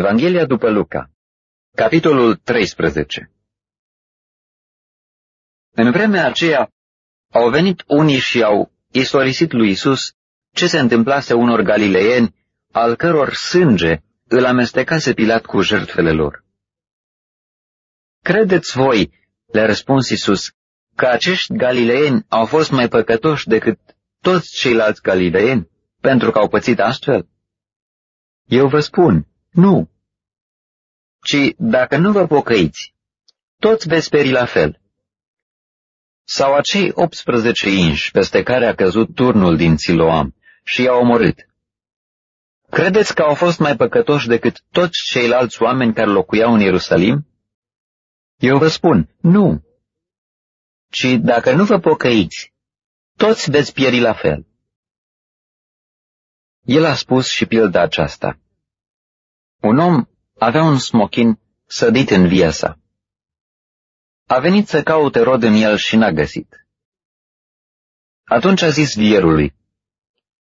Evanghelia după Luca Capitolul 13 În vremea aceea au venit unii și au istorisit lui Isus ce se întâmplase unor galileieni, al căror sânge îl amestecase Pilat cu jertfele lor. Credeți voi, le-a răspuns Isus, că acești galileieni au fost mai păcătoși decât toți ceilalți galileieni, pentru că au pățit astfel? Eu vă spun, nu. Ci dacă nu vă pocăiți, toți veți peri la fel. Sau acei 18 inși peste care a căzut turnul din Siloam și i-a omorât. Credeți că au fost mai păcătoși decât toți ceilalți oameni care locuiau în Ierusalim? Eu vă spun, nu. Ci dacă nu vă pocăiți, toți veți pieri la fel. El a spus și pilda aceasta. Un om avea un smochin sădit în via sa. A venit să caute rod în el și n-a găsit. Atunci a zis vierului,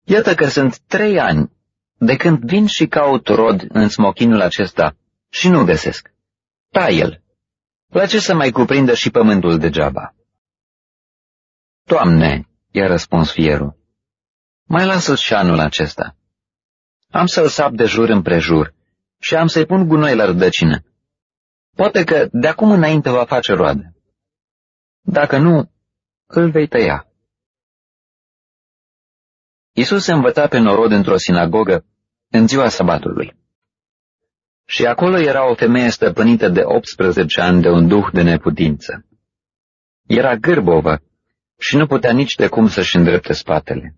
Iată că sunt trei ani de când vin și caut rod în smochinul acesta și nu găsesc. Ta el. La ce să mai cuprindă și pământul degeaba? Doamne, i-a răspuns fierul, mai lasă-l și anul acesta. Am să-l sap de jur împrejur și am să-i pun gunoi la rădăcină. Poate că de acum înainte va face roadă. Dacă nu, îl vei tăia. Isus se învăța pe norod într-o sinagogă în ziua sabatului. Și acolo era o femeie stăpânită de 18 ani de un duh de neputință. Era gârbovă și nu putea nici de cum să-și îndrepte spatele.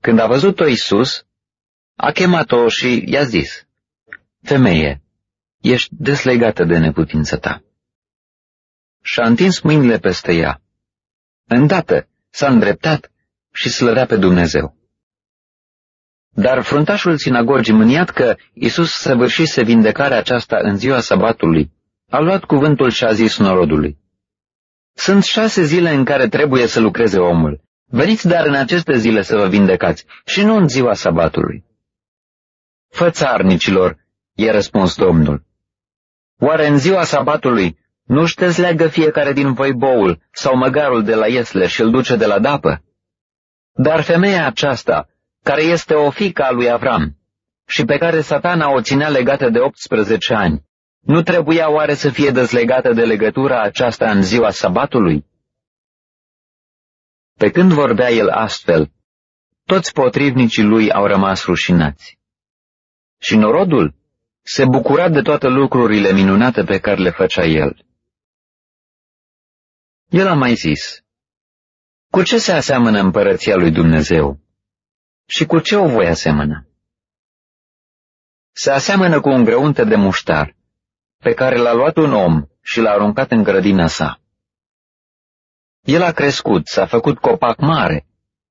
Când a văzut-o Isus, a chemat-o și i-a zis, Femeie, ești deslegată de neputință ta. Și-a întins mâinile peste ea. Îndată s-a îndreptat și slăvea pe Dumnezeu. Dar fruntașul sinagogii mâniat că Isus săvârșise vindecarea aceasta în ziua sabatului, a luat cuvântul și a zis norodului, Sunt șase zile în care trebuie să lucreze omul. Veniți dar în aceste zile să vă vindecați și nu în ziua sabatului. Fățarnicilor, i-a răspuns Domnul. Oare în ziua sabatului nu șteți leagă fiecare din voi boul sau măgarul de la iesle și îl duce de la dapă? Dar femeia aceasta, care este o fică a lui Avram și pe care satana o ținea legată de 18 ani, nu trebuia oare să fie dezlegată de legătura aceasta în ziua sabatului? Pe când vorbea el astfel, toți potrivnicii lui au rămas rușinați. Și norodul se bucura de toate lucrurile minunate pe care le făcea el. El a mai zis, Cu ce se aseamănă împărăția lui Dumnezeu? Și cu ce o voi asemăna? Se aseamănă cu un grăunte de muștar, pe care l-a luat un om și l-a aruncat în grădina sa. El a crescut, s-a făcut copac mare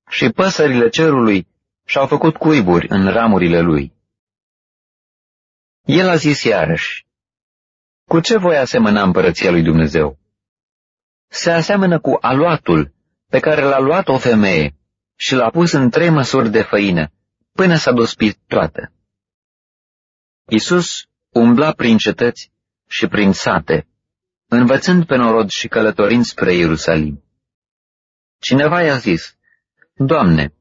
și păsările cerului și-au făcut cuiburi în ramurile lui. El a zis iarăși, Cu ce voi asemăna împărăția lui Dumnezeu? Se aseamănă cu aluatul pe care l-a luat o femeie și l-a pus în trei măsuri de făină, până s-a dospit toată. Isus umbla prin cetăți și prin sate, învățând pe norod și călătorind spre Ierusalim. Cineva i-a zis, Doamne,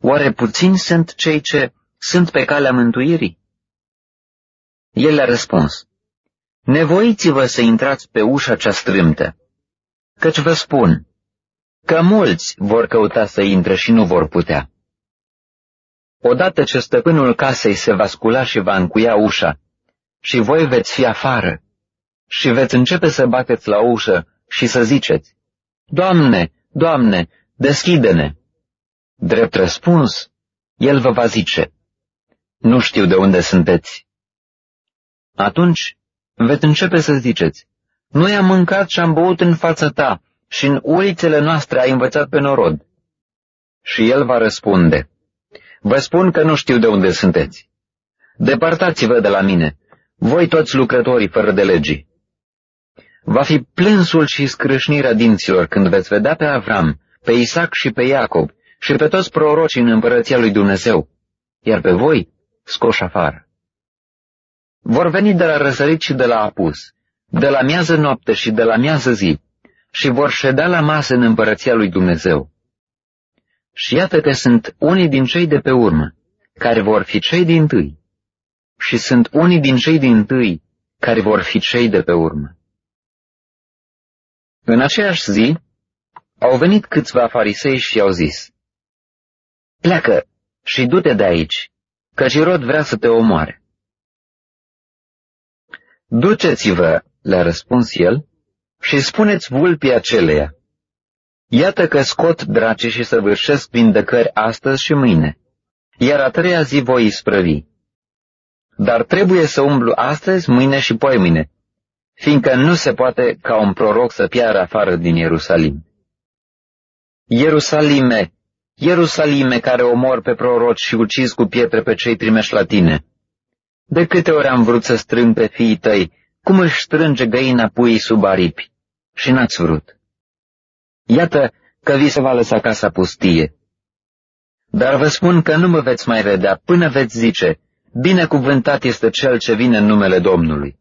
oare puțini sunt cei ce sunt pe calea mântuirii? El a răspuns, Nevoiți-vă să intrați pe ușa cea strâmtă, căci vă spun că mulți vor căuta să intre și nu vor putea. Odată ce stăpânul casei se va scula și va încuia ușa, și voi veți fi afară, și veți începe să bateți la ușă și să ziceți, Doamne, Doamne, deschide-ne! Drept răspuns, el vă va zice, Nu știu de unde sunteți. Atunci veți începe să ziceți, Noi am mâncat și am băut în fața ta și în ulițele noastre ai învățat pe norod. Și el va răspunde, Vă spun că nu știu de unde sunteți. Depărtați-vă de la mine, voi toți lucrătorii fără de legii. Va fi plânsul și scrâșnirea dinților când veți vedea pe Avram, pe Isaac și pe Iacob și pe toți prorocii în împărăția lui Dumnezeu, iar pe voi scoși afară. Vor veni de la răsărit și de la apus, de la miază noapte și de la miază zi, și vor ședea la masă în împărăția lui Dumnezeu. Și iată că sunt unii din cei de pe urmă, care vor fi cei din tâi, și sunt unii din cei din tâi, care vor fi cei de pe urmă. În aceeași zi, au venit câțiva farisei și i-au zis, Pleacă și du-te de aici, căci Irod vrea să te omoare. Duceți-vă, le-a răspuns el, și spuneți vulpii aceleia, Iată că scot drace și săvârșesc vindecări astăzi și mâine, iar a treia zi voi isprăvi. Dar trebuie să umblu astăzi, mâine și poimine, fiindcă nu se poate ca un proroc să piară afară din Ierusalim. Ierusalime, Ierusalime care omor pe proroci și ucizi cu pietre pe cei trimeși la tine. De câte ori am vrut să strâng pe fiii tăi, cum își strânge găina puii sub aripi, și n-ați vrut. Iată că vi se va lăsa casa pustie. Dar vă spun că nu mă veți mai vedea până veți zice, binecuvântat este cel ce vine în numele Domnului.